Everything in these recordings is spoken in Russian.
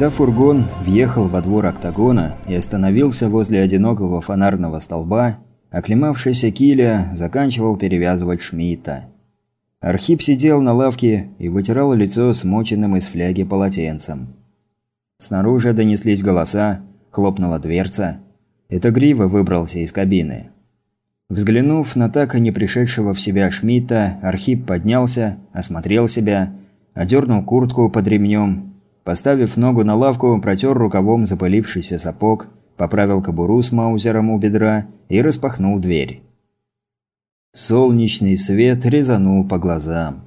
Когда фургон въехал во двор октагона и остановился возле одинокого фонарного столба, оклемавшийся Киля заканчивал перевязывать Шмидта. Архип сидел на лавке и вытирал лицо смоченным из фляги полотенцем. Снаружи донеслись голоса, хлопнула дверца. Это Грива выбрался из кабины. Взглянув на так и не пришедшего в себя Шмидта, Архип поднялся, осмотрел себя, одернул куртку под ремнем, поставив ногу на лавку, протер рукавом запылившийся сапог, поправил кобуру с маузером у бедра и распахнул дверь. Солнечный свет резанул по глазам.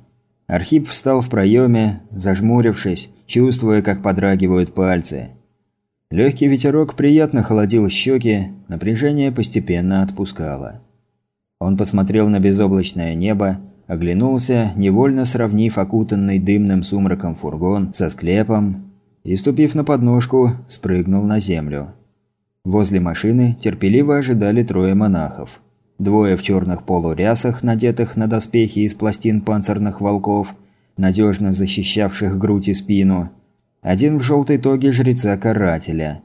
Архип встал в проеме, зажмурившись, чувствуя, как подрагивают пальцы. Легкий ветерок приятно холодил щеки, напряжение постепенно отпускало. Он посмотрел на безоблачное небо, оглянулся, невольно сравнив окутанный дымным сумраком фургон со склепом, и, ступив на подножку, спрыгнул на землю. Возле машины терпеливо ожидали трое монахов. Двое в черных полурясах, надетых на доспехи из пластин панцирных волков, надежно защищавших грудь и спину. Один в желтой тоге жреца-карателя.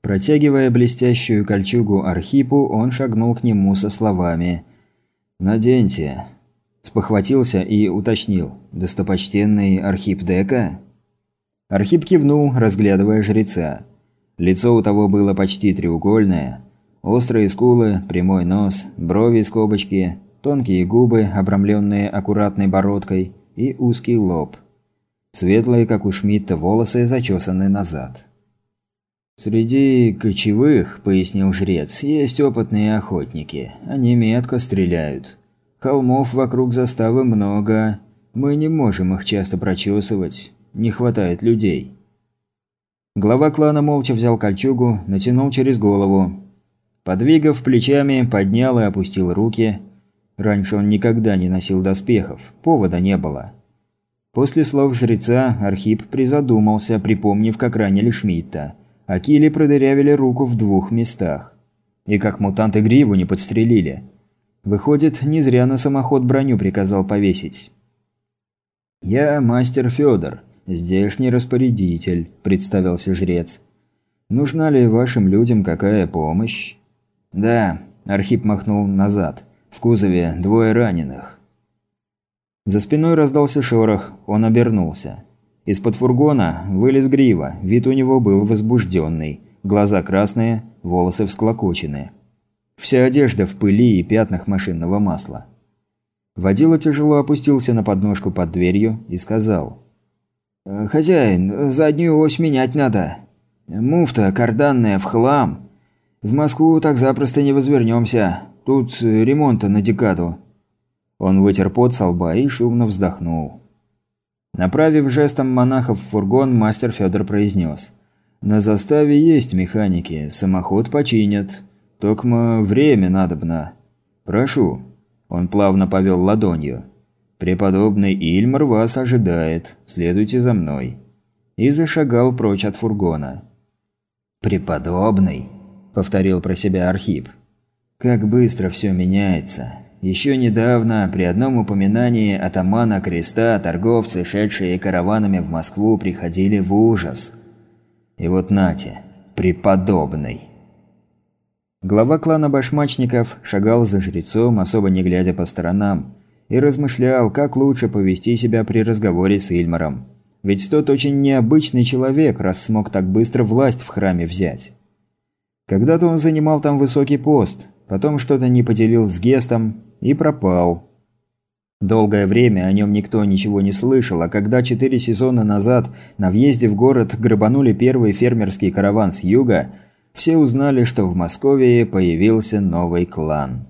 Протягивая блестящую кольчугу Архипу, он шагнул к нему со словами «Наденьте». Спохватился и уточнил. «Достопочтенный Архип Дека?» Архип кивнул, разглядывая жреца. Лицо у того было почти треугольное. Острые скулы, прямой нос, брови скобочки, тонкие губы, обрамленные аккуратной бородкой, и узкий лоб. Светлые, как у Шмидта, волосы зачесаны назад. «Среди кочевых, — пояснил жрец, — есть опытные охотники. Они метко стреляют. Холмов вокруг заставы много. Мы не можем их часто прочесывать. Не хватает людей». Глава клана молча взял кольчугу, натянул через голову. Подвигав плечами, поднял и опустил руки. Раньше он никогда не носил доспехов, повода не было. После слов жреца Архип призадумался, припомнив, как ранили Шмидта – Акили продырявили руку в двух местах. И как мутанты гриву не подстрелили. Выходит, не зря на самоход броню приказал повесить. «Я мастер Федор, здешний распорядитель», – представился жрец. «Нужна ли вашим людям какая помощь?» «Да», – Архип махнул назад. «В кузове двое раненых». За спиной раздался шорох, он обернулся. Из-под фургона вылез грива, вид у него был возбужденный, глаза красные, волосы всклокоченные. Вся одежда в пыли и пятнах машинного масла. Водила тяжело опустился на подножку под дверью и сказал. «Э, «Хозяин, заднюю ось менять надо. Муфта карданная в хлам. В Москву так запросто не возвернемся. Тут ремонта на декаду». Он вытер пот со лба и шумно вздохнул. Направив жестом монахов в фургон, мастер Федор произнес. «На заставе есть механики, самоход починят. Токмо время надобно. Прошу». Он плавно повел ладонью. «Преподобный Ильмар вас ожидает. Следуйте за мной». И зашагал прочь от фургона. «Преподобный», – повторил про себя Архип. «Как быстро все меняется. Еще недавно, при одном упоминании атамана Креста, торговцы, шедшие караванами в Москву, приходили в ужас. И вот нате, преподобный. Глава клана башмачников шагал за жрецом, особо не глядя по сторонам, и размышлял, как лучше повести себя при разговоре с Ильмаром. Ведь тот очень необычный человек, раз смог так быстро власть в храме взять. Когда-то он занимал там высокий пост, потом что-то не поделил с Гестом, и пропал. Долгое время о нем никто ничего не слышал, а когда четыре сезона назад на въезде в город грабанули первый фермерский караван с юга, все узнали, что в Москве появился новый клан.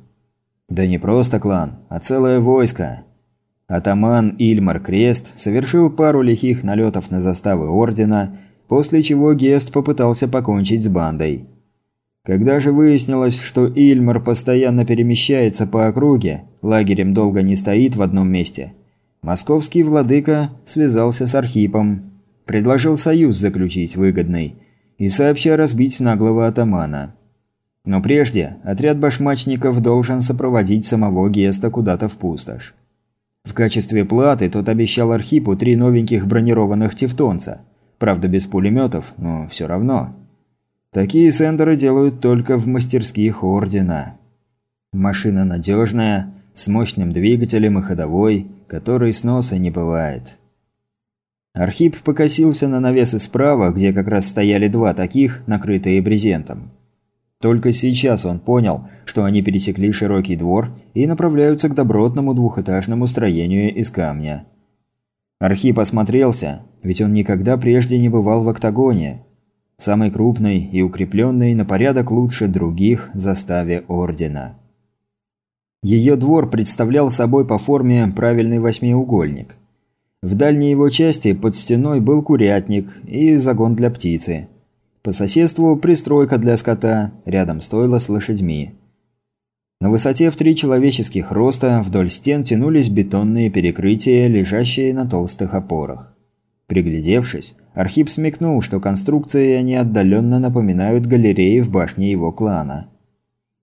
Да не просто клан, а целое войско. Атаман Ильмар Крест совершил пару лихих налетов на заставы Ордена, после чего Гест попытался покончить с бандой. Когда же выяснилось, что Ильмар постоянно перемещается по округе, лагерем долго не стоит в одном месте, московский владыка связался с Архипом, предложил союз заключить выгодный и сообща разбить наглого атамана. Но прежде отряд башмачников должен сопроводить самого Геста куда-то в пустошь. В качестве платы тот обещал Архипу три новеньких бронированных тевтонца – Правда, без пулеметов, но все равно. Такие сендеры делают только в мастерских Ордена. Машина надежная, с мощным двигателем и ходовой, который сноса не бывает. Архип покосился на навесы справа, где как раз стояли два таких, накрытые брезентом. Только сейчас он понял, что они пересекли широкий двор и направляются к добротному двухэтажному строению из камня. Архип осмотрелся, ведь он никогда прежде не бывал в октагоне. Самый крупный и укрепленный на порядок лучше других заставе Ордена. Ее двор представлял собой по форме правильный восьмиугольник. В дальней его части под стеной был курятник и загон для птицы. По соседству пристройка для скота, рядом стойло с лошадьми. На высоте в три человеческих роста вдоль стен тянулись бетонные перекрытия, лежащие на толстых опорах. Приглядевшись, Архип смекнул, что конструкции они отдаленно напоминают галереи в башне его клана.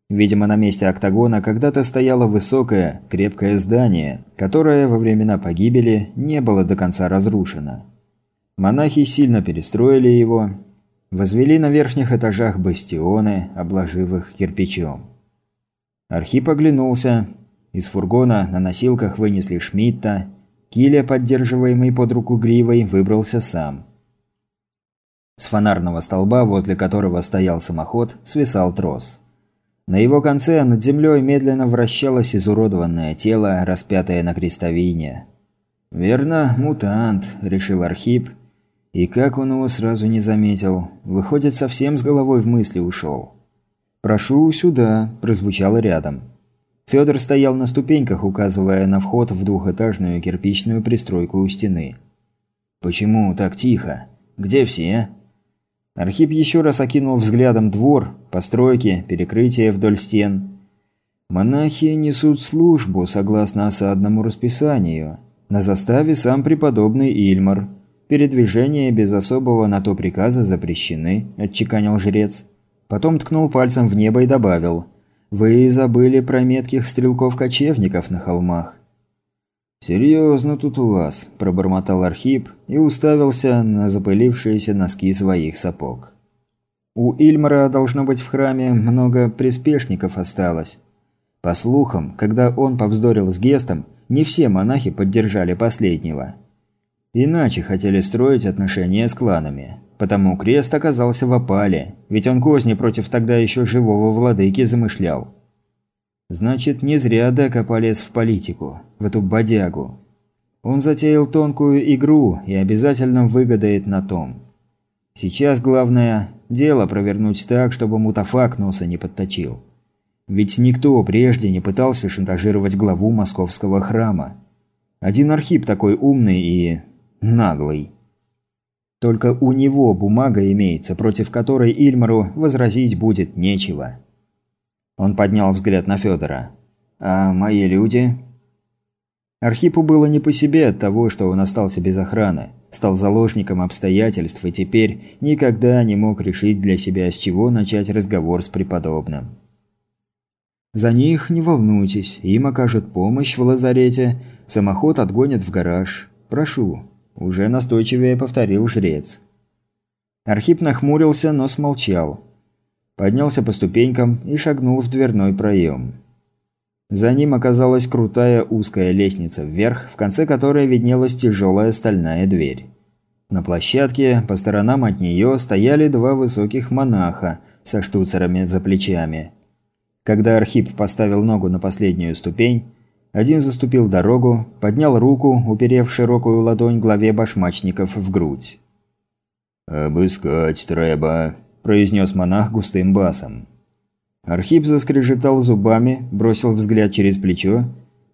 Видимо, на месте октагона когда-то стояло высокое, крепкое здание, которое во времена погибели не было до конца разрушено. Монахи сильно перестроили его, Возвели на верхних этажах бастионы, обложив их кирпичом. Архип оглянулся. Из фургона на носилках вынесли Шмидта. Киля, поддерживаемый под руку гривой, выбрался сам. С фонарного столба, возле которого стоял самоход, свисал трос. На его конце над землей медленно вращалось изуродованное тело, распятое на крестовине. «Верно, мутант», – решил Архип и как он его сразу не заметил? Выходит, совсем с головой в мысли ушел. «Прошу сюда», – прозвучало рядом. Федор стоял на ступеньках, указывая на вход в двухэтажную кирпичную пристройку у стены. «Почему так тихо? Где все?» Архип еще раз окинул взглядом двор, постройки, перекрытия вдоль стен. Монахи несут службу согласно осадному расписанию. На заставе сам преподобный Ильмар – «Передвижения без особого на то приказа запрещены», – отчеканил жрец. Потом ткнул пальцем в небо и добавил. «Вы забыли про метких стрелков-кочевников на холмах». «Серьезно тут у вас», – пробормотал Архип и уставился на запылившиеся носки своих сапог. «У Ильмара, должно быть, в храме много приспешников осталось. По слухам, когда он повздорил с Гестом, не все монахи поддержали последнего». Иначе хотели строить отношения с кланами. Потому крест оказался в опале, ведь он козни против тогда еще живого владыки замышлял. Значит, не зря Дека полез в политику, в эту бодягу. Он затеял тонкую игру и обязательно выгодает на том. Сейчас главное – дело провернуть так, чтобы Мутафак носа не подточил. Ведь никто прежде не пытался шантажировать главу московского храма. Один Архип такой умный и наглый. Только у него бумага имеется, против которой Ильмару возразить будет нечего. Он поднял взгляд на Федора. «А мои люди?» Архипу было не по себе от того, что он остался без охраны, стал заложником обстоятельств и теперь никогда не мог решить для себя, с чего начать разговор с преподобным. «За них не волнуйтесь, им окажут помощь в лазарете, самоход отгонят в гараж. Прошу, уже настойчивее повторил жрец. Архип нахмурился, но смолчал. Поднялся по ступенькам и шагнул в дверной проем. За ним оказалась крутая узкая лестница вверх, в конце которой виднелась тяжелая стальная дверь. На площадке, по сторонам от нее, стояли два высоких монаха со штуцерами за плечами. Когда Архип поставил ногу на последнюю ступень, один заступил дорогу, поднял руку, уперев широкую ладонь главе башмачников в грудь. «Обыскать треба», – произнес монах густым басом. Архип заскрежетал зубами, бросил взгляд через плечо.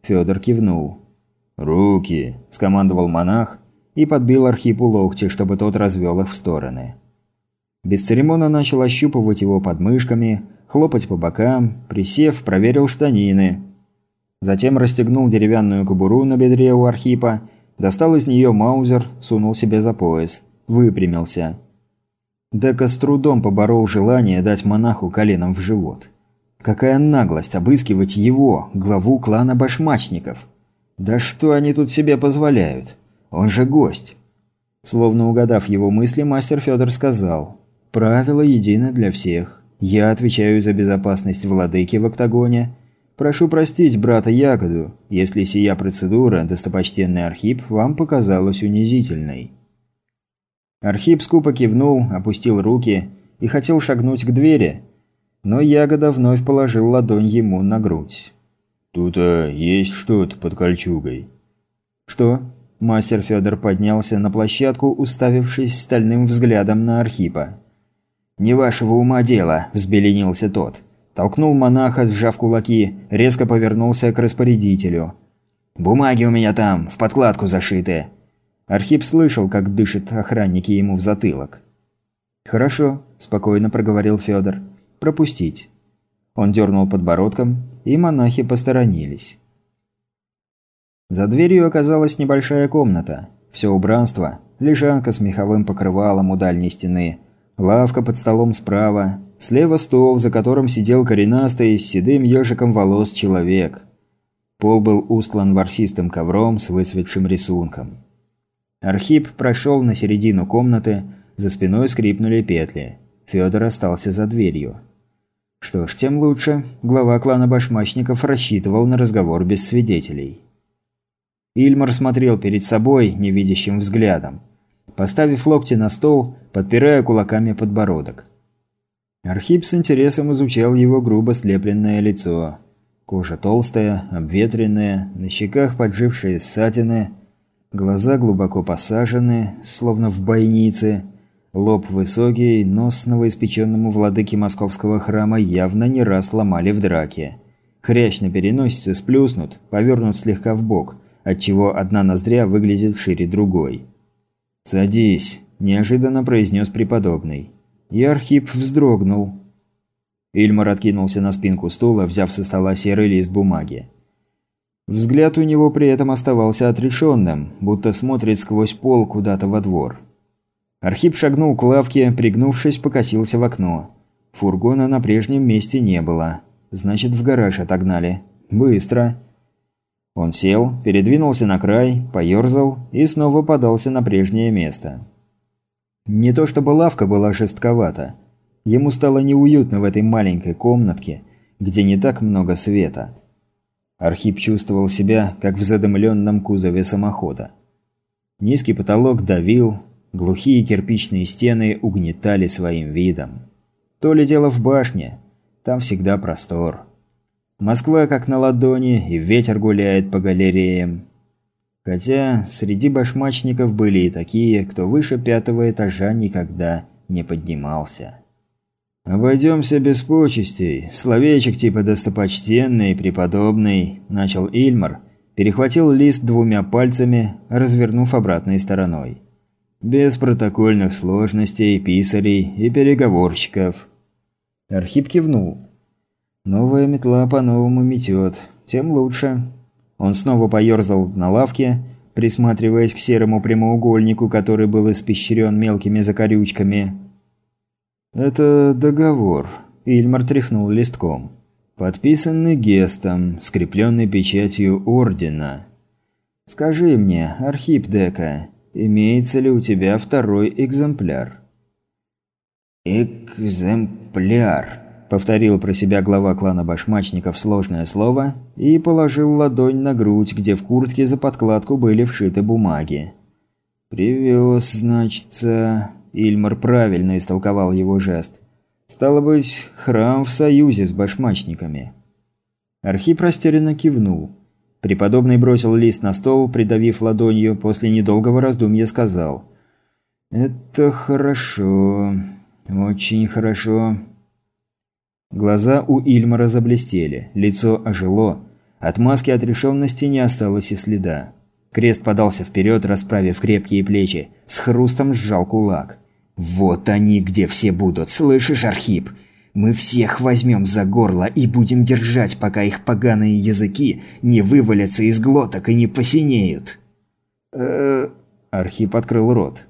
Федор кивнул. «Руки!» – скомандовал монах и подбил Архипу локти, чтобы тот развел их в стороны. Без церемона начал ощупывать его подмышками, хлопать по бокам, присев, проверил штанины – Затем расстегнул деревянную кобуру на бедре у Архипа, достал из нее маузер, сунул себе за пояс, выпрямился. Дека с трудом поборол желание дать монаху коленом в живот. Какая наглость обыскивать его, главу клана башмачников. Да что они тут себе позволяют? Он же гость. Словно угадав его мысли, мастер Федор сказал «Правило едино для всех. Я отвечаю за безопасность владыки в октагоне. Прошу простить брата Ягоду, если сия процедура, достопочтенный Архип, вам показалась унизительной». Архип скупо кивнул, опустил руки и хотел шагнуть к двери, но Ягода вновь положил ладонь ему на грудь. «Тут а, есть что-то под кольчугой». «Что?» Мастер Федор поднялся на площадку, уставившись стальным взглядом на Архипа. «Не вашего ума дело», – взбеленился тот. Толкнул монаха, сжав кулаки, резко повернулся к распорядителю. «Бумаги у меня там, в подкладку зашиты». Архип слышал, как дышат охранники ему в затылок. «Хорошо», – спокойно проговорил Федор. «Пропустить». Он дернул подбородком, и монахи посторонились. За дверью оказалась небольшая комната. Все убранство, лежанка с меховым покрывалом у дальней стены, лавка под столом справа, слева стол, за которым сидел коренастый с седым ежиком волос человек. Пол был устлан ворсистым ковром с выцветшим рисунком. Архип прошел на середину комнаты, за спиной скрипнули петли. Федор остался за дверью. Что ж, тем лучше. Глава клана башмачников рассчитывал на разговор без свидетелей. Ильмар смотрел перед собой невидящим взглядом, поставив локти на стол, подпирая кулаками подбородок. Архип с интересом изучал его грубо слепленное лицо. Кожа толстая, обветренная, на щеках поджившие ссадины, глаза глубоко посажены, словно в бойнице, лоб высокий, нос новоиспеченному владыке московского храма явно не раз ломали в драке. Хрящ на переносице сплюснут, повернут слегка в бок – отчего одна ноздря выглядит шире другой. «Садись», – неожиданно произнес преподобный. И Архип вздрогнул. Ильмар откинулся на спинку стула, взяв со стола серый лист бумаги. Взгляд у него при этом оставался отрешенным, будто смотрит сквозь пол куда-то во двор. Архип шагнул к лавке, пригнувшись, покосился в окно. Фургона на прежнем месте не было. Значит, в гараж отогнали. Быстро. Он сел, передвинулся на край, поерзал и снова подался на прежнее место. Не то чтобы лавка была жестковата. Ему стало неуютно в этой маленькой комнатке, где не так много света. Архип чувствовал себя, как в задымленном кузове самохода. Низкий потолок давил, глухие кирпичные стены угнетали своим видом. То ли дело в башне, там всегда простор. Москва как на ладони, и ветер гуляет по галереям. Хотя среди башмачников были и такие, кто выше пятого этажа никогда не поднимался. «Обойдемся без почестей. Словечек типа «достопочтенный», «преподобный», – начал Ильмар, перехватил лист двумя пальцами, развернув обратной стороной. «Без протокольных сложностей, писарей и переговорщиков». Архип кивнул. Новая метла по-новому метет. Тем лучше. Он снова поерзал на лавке, присматриваясь к серому прямоугольнику, который был испещрен мелкими закорючками. «Это договор», – Ильмар тряхнул листком. «Подписанный гестом, скрепленный печатью Ордена. Скажи мне, Архип Дека, имеется ли у тебя второй экземпляр?» «Экземпляр», Повторил про себя глава клана башмачников сложное слово и положил ладонь на грудь, где в куртке за подкладку были вшиты бумаги. «Привез, значится...» Ильмар правильно истолковал его жест. «Стало быть, храм в союзе с башмачниками». Архип растерянно кивнул. Преподобный бросил лист на стол, придавив ладонью, после недолгого раздумья сказал. «Это хорошо. Очень хорошо. Глаза у Ильмара заблестели, лицо ожило. От маски отрешенности не осталось и следа. Крест подался вперед, расправив крепкие плечи, с хрустом сжал кулак. «Вот они где все будут, слышишь, Архип? Мы всех возьмем за горло и будем держать, пока их поганые языки не вывалятся из глоток и не посинеют». Архип открыл рот.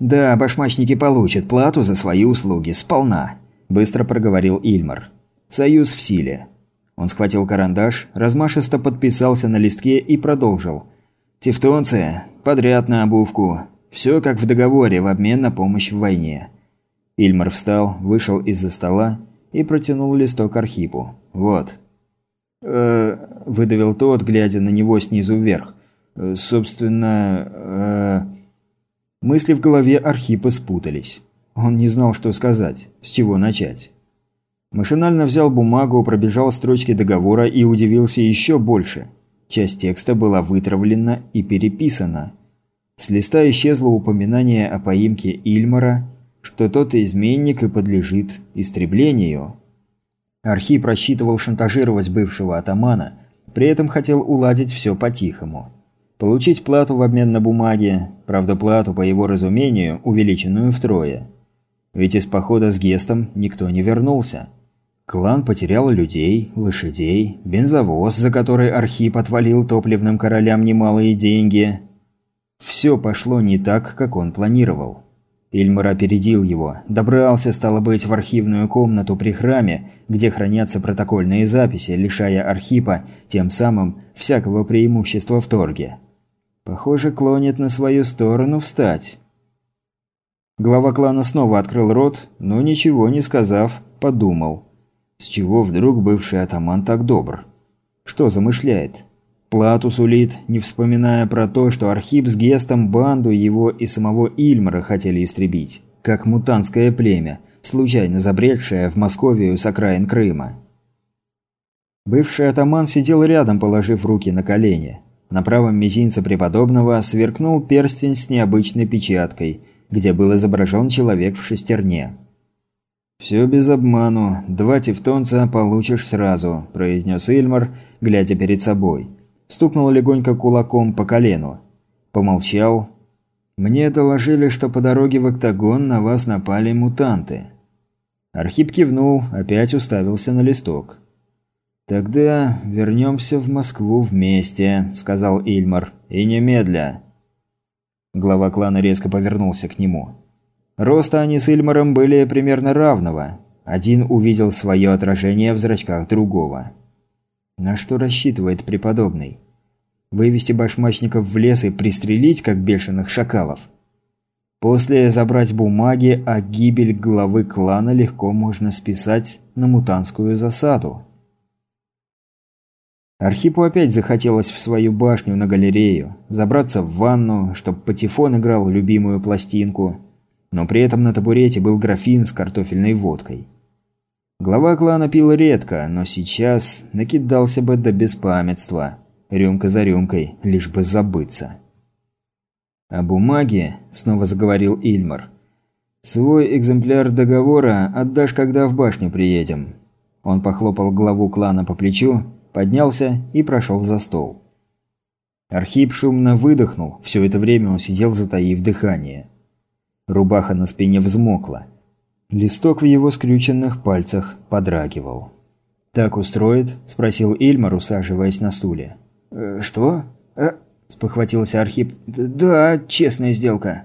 «Да, башмачники получат плату за свои услуги, сполна. – быстро проговорил Ильмар. «Союз в силе». Он схватил карандаш, размашисто подписался на листке и продолжил. «Тевтонцы, подряд на обувку. Все как в договоре, в обмен на помощь в войне». Ильмар встал, вышел из-за стола и протянул листок Архипу. «Вот». «Э, выдавил тот, глядя на него снизу вверх. «Э, «Собственно...» э, Мысли в голове Архипа спутались. Он не знал, что сказать, с чего начать. Машинально взял бумагу, пробежал строчки договора и удивился еще больше. Часть текста была вытравлена и переписана. С листа исчезло упоминание о поимке Ильмара, что тот изменник и подлежит истреблению. Архип рассчитывал шантажировать бывшего атамана, при этом хотел уладить все по-тихому. Получить плату в обмен на бумаги, правда плату, по его разумению, увеличенную втрое. Ведь из похода с Гестом никто не вернулся. Клан потерял людей, лошадей, бензовоз, за который Архип отвалил топливным королям немалые деньги. Все пошло не так, как он планировал. Ильмар опередил его, добрался, стало быть, в архивную комнату при храме, где хранятся протокольные записи, лишая Архипа тем самым всякого преимущества в торге. Похоже, клонит на свою сторону встать. Глава клана снова открыл рот, но ничего не сказав, подумал. С чего вдруг бывший атаман так добр? Что замышляет? Плату сулит, не вспоминая про то, что Архип с Гестом банду его и самого Ильмара хотели истребить, как мутантское племя, случайно забредшее в Московию с окраин Крыма. Бывший атаман сидел рядом, положив руки на колени. На правом мизинце преподобного сверкнул перстень с необычной печаткой, где был изображен человек в шестерне. «Все без обману. Два тевтонца получишь сразу», – произнес Ильмар, глядя перед собой. Стукнул легонько кулаком по колену. Помолчал. «Мне доложили, что по дороге в октагон на вас напали мутанты». Архип кивнул, опять уставился на листок. «Тогда вернемся в Москву вместе», – сказал Ильмар. «И немедля». Глава клана резко повернулся к нему. Роста они с Ильмаром были примерно равного. Один увидел свое отражение в зрачках другого. На что рассчитывает преподобный? Вывести башмачников в лес и пристрелить, как бешеных шакалов? После забрать бумаги, а гибель главы клана легко можно списать на мутанскую засаду. Архипу опять захотелось в свою башню на галерею, забраться в ванну, чтобы Патефон играл любимую пластинку, но при этом на табурете был графин с картофельной водкой. Глава клана пил редко, но сейчас накидался бы до беспамятства, рюмка за рюмкой, лишь бы забыться. «О бумаге», – снова заговорил Ильмар. «Свой экземпляр договора отдашь, когда в башню приедем». Он похлопал главу клана по плечу поднялся и прошел за стол. Архип шумно выдохнул, все это время он сидел затаив дыхание. Рубаха на спине взмокла. Листок в его скрюченных пальцах подрагивал. «Так устроит?» – спросил Ильмар, усаживаясь на стуле. «Э, «Что?» э, – спохватился Архип. «Да, честная сделка».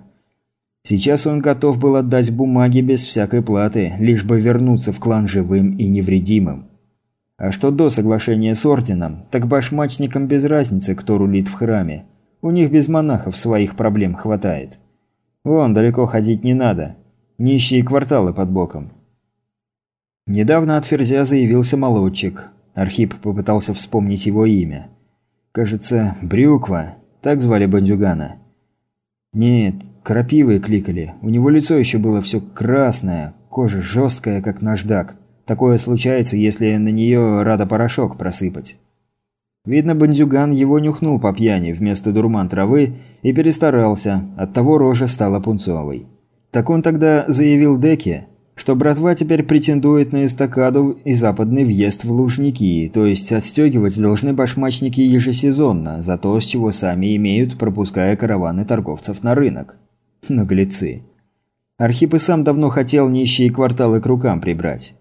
Сейчас он готов был отдать бумаги без всякой платы, лишь бы вернуться в клан живым и невредимым. А что до соглашения с Орденом, так башмачникам без разницы, кто рулит в храме. У них без монахов своих проблем хватает. Вон, далеко ходить не надо. Нищие кварталы под боком. Недавно от Ферзя заявился молодчик. Архип попытался вспомнить его имя. Кажется, Брюква. Так звали бандюгана. Нет, крапивой кликали. У него лицо еще было все красное, кожа жесткая, как наждак. Такое случается, если на нее рада порошок просыпать. Видно, бандюган его нюхнул по пьяни вместо дурман травы и перестарался, оттого рожа стала пунцовой. Так он тогда заявил Деке, что братва теперь претендует на эстакаду и западный въезд в Лужники, то есть отстегивать должны башмачники ежесезонно, за то, с чего сами имеют, пропуская караваны торговцев на рынок. Наглецы. Архип и сам давно хотел нищие кварталы к рукам прибрать.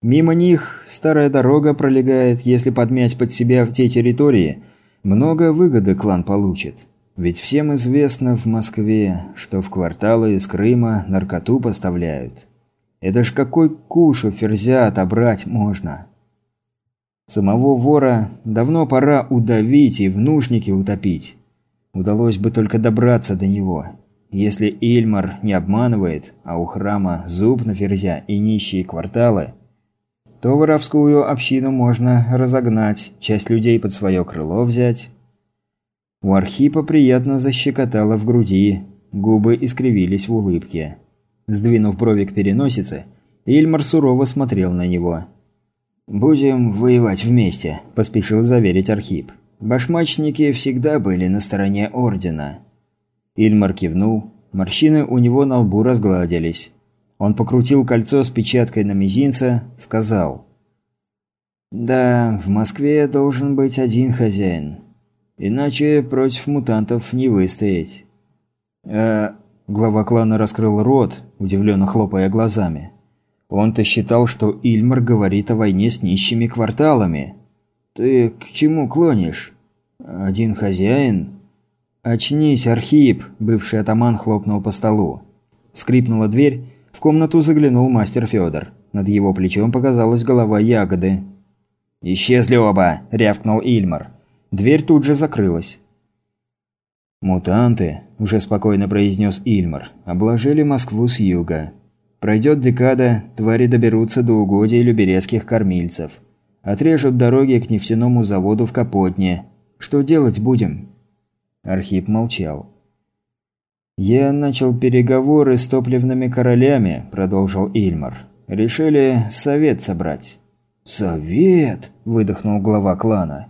Мимо них старая дорога пролегает, если подмять под себя те территории, много выгоды клан получит. Ведь всем известно в Москве, что в кварталы из Крыма наркоту поставляют. Это ж какой куш у ферзя отобрать можно. Самого вора давно пора удавить и в нужнике утопить. Удалось бы только добраться до него. Если Ильмар не обманывает, а у храма зуб на ферзя и нищие кварталы, то воровскую общину можно разогнать, часть людей под свое крыло взять. У Архипа приятно защекотало в груди, губы искривились в улыбке. Сдвинув брови к переносице, Ильмар сурово смотрел на него. «Будем воевать вместе», – поспешил заверить Архип. «Башмачники всегда были на стороне Ордена». Ильмар кивнул, морщины у него на лбу разгладились. Он покрутил кольцо с печаткой на мизинце, сказал. «Да, в Москве должен быть один хозяин. Иначе против мутантов не выстоять». «Э...» Глава клана раскрыл рот, удивленно хлопая глазами. Он-то считал, что Ильмар говорит о войне с нищими кварталами. «Ты к чему клонишь? Один хозяин?» «Очнись, Архип!» – бывший атаман хлопнул по столу. Скрипнула дверь, в комнату заглянул мастер Федор. Над его плечом показалась голова ягоды. «Исчезли оба!» – рявкнул Ильмар. Дверь тут же закрылась. «Мутанты», – уже спокойно произнес Ильмар, – обложили Москву с юга. Пройдет декада, твари доберутся до угодий люберецких кормильцев. Отрежут дороги к нефтяному заводу в Капотне. Что делать будем?» Архип молчал. «Я начал переговоры с топливными королями», – продолжил Ильмар. «Решили совет собрать». «Совет?» – выдохнул глава клана.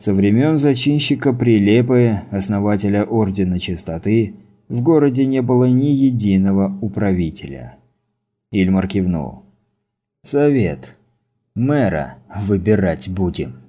Со времен зачинщика Прилепы, основателя Ордена Чистоты, в городе не было ни единого управителя. Ильмар кивнул. «Совет. Мэра выбирать будем».